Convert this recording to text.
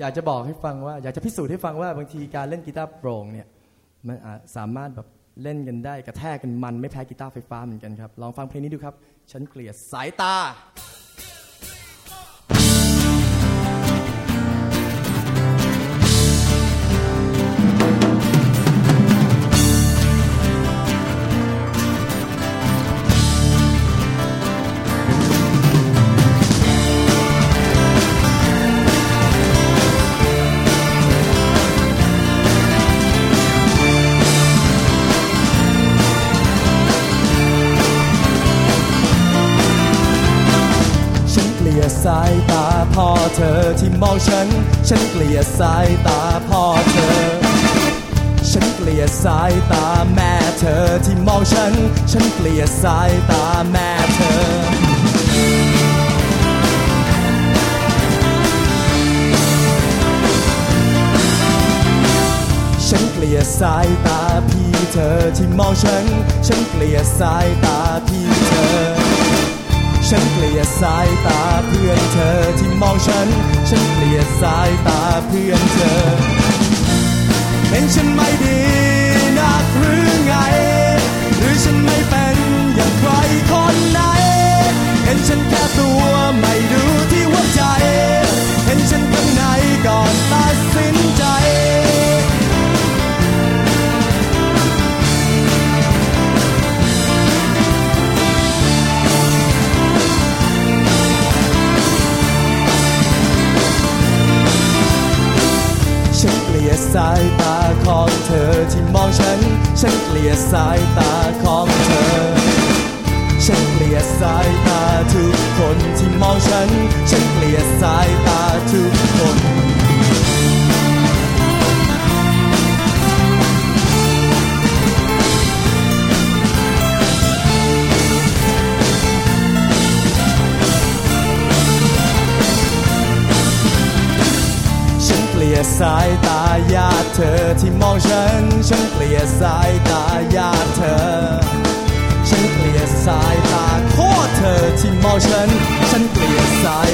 อยากจะบอกให้ฟังว่า อยากจะพิสูจน์ให้ฟังว่าบางทีการเล่นกีตาร์โปร่งเนี่ยมันอาจสามารถแบบเล่นกันได้กระแทกกันมันไม่แพ้กีตาร์ไฟฟ้าเหมือนกันครับ ลองฟังเพลงนี้ดูครับ ฉันเกลียดสายตา เธอที่มองฉัน ฉันเกลียดสายตาพ่อเธอ ฉันเกลียดสายตาแม่เธอที่มองฉัน ฉันเกลียดสายตาแม่เธอฉันเกลียดสายตาพี่เธอที่มองฉัน ฉันเกลียดสายตาพี่เธอ ยดสายตาเพื่อนเธอที่มองฉัน ฉันเกลียดสายตาเพื่อนเธอ เป็นฉันไม่ดีนักหรือ สายตาของเธอที่มองฉัน ฉันเกลียดสายตาของเธอ ฉันเกลียดสายตาทุกคนที่มองฉัน ฉันเกลียดสายตาทุกคน ยดสายตาญาติเธอที่มองฉัน ฉันเกลียดสายตาญาติเธอ ฉันเกลียดสายตาโคตรเธอที่มองฉัน ฉันเกลียดสาย